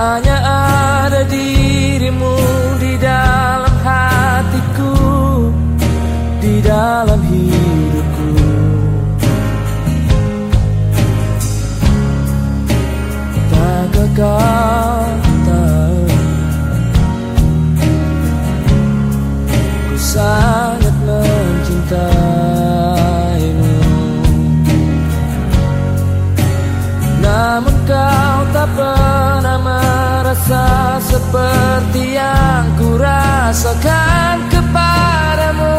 ada dirimu di dalam hatiku Di dalam hidupku. Tak kau tahu Ku sangat mencintaimu. Namun kau tak pernah merasa seperti yang ku rasakan kepadamu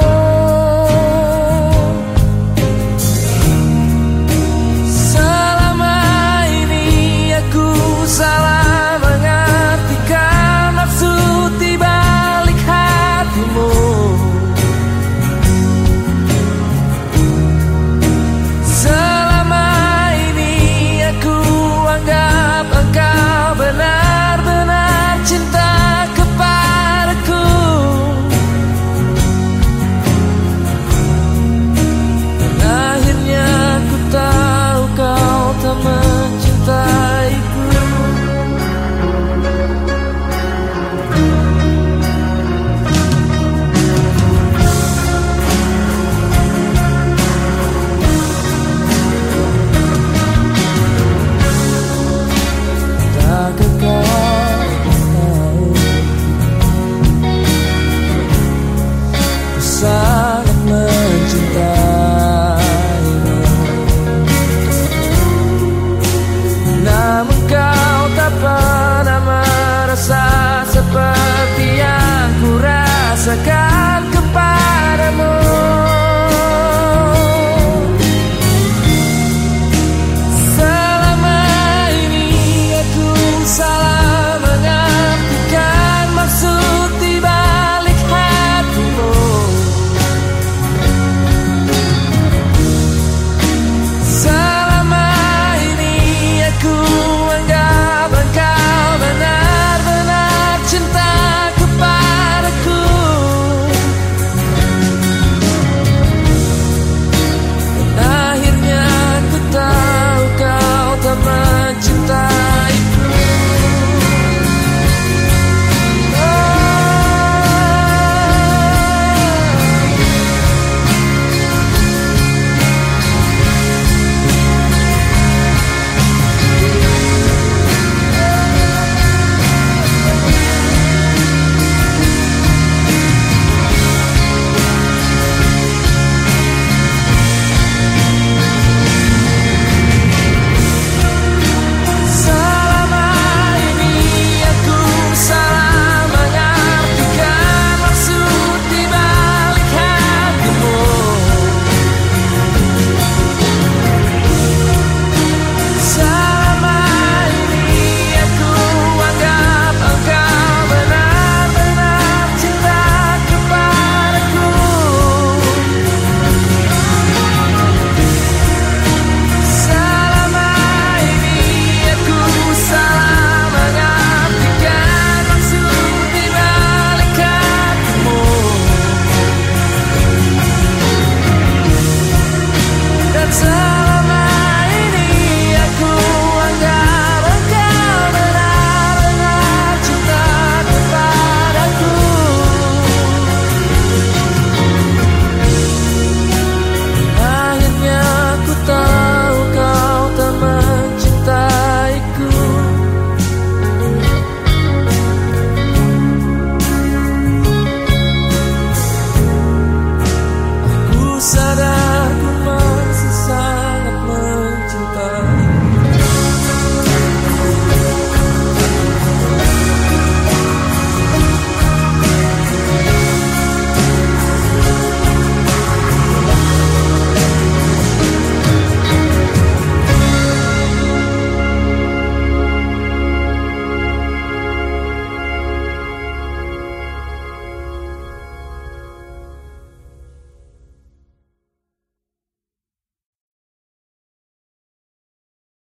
pernah